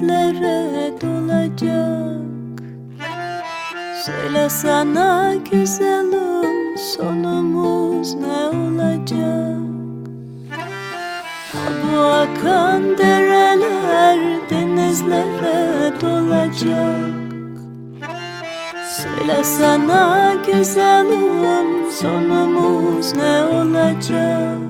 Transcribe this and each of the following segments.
denizlere dolacak. Söyle sana güzelim um, sonumuz ne olacak? Bu akan dereler denizlere dolacak. Söyle sana güzelim um, sonumuz ne olacak?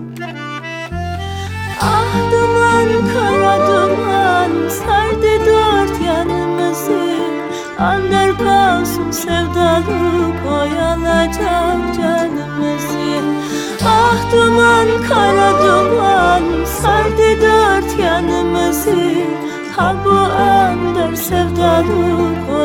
Ander kalsın sevdalık oyalayacak canımızı Ah duman kara duman sardı dört yanımızı. Ha bu ander sevdalık oyalayacak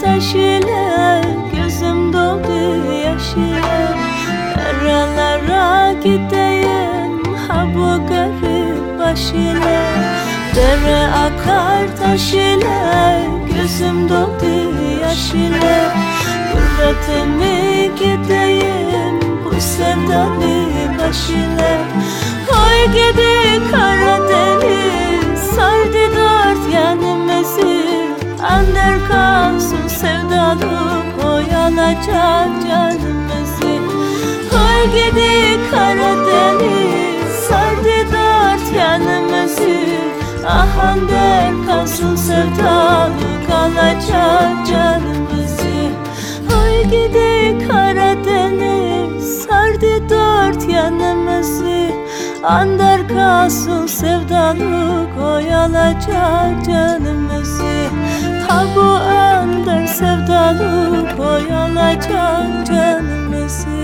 taş ile Gözüm doldu yaş ile Nerelere gideyim Ha bu garip baş ile Dere akar taş ile Gözüm doldu yaş ile Gurbetime gideyim Bu sevdalı baş ile sevdalık Oyalayacak canımızı Koy gidi Karadeniz Sardı dört yanımızı Ah Ander kalsın sevdalık Alacak canımızı Koy gidi Karadeniz Sardı dört yanımızı Ander kalsın sevdalık Oyalayacak canımızı sevdalı koyulacak canımızı.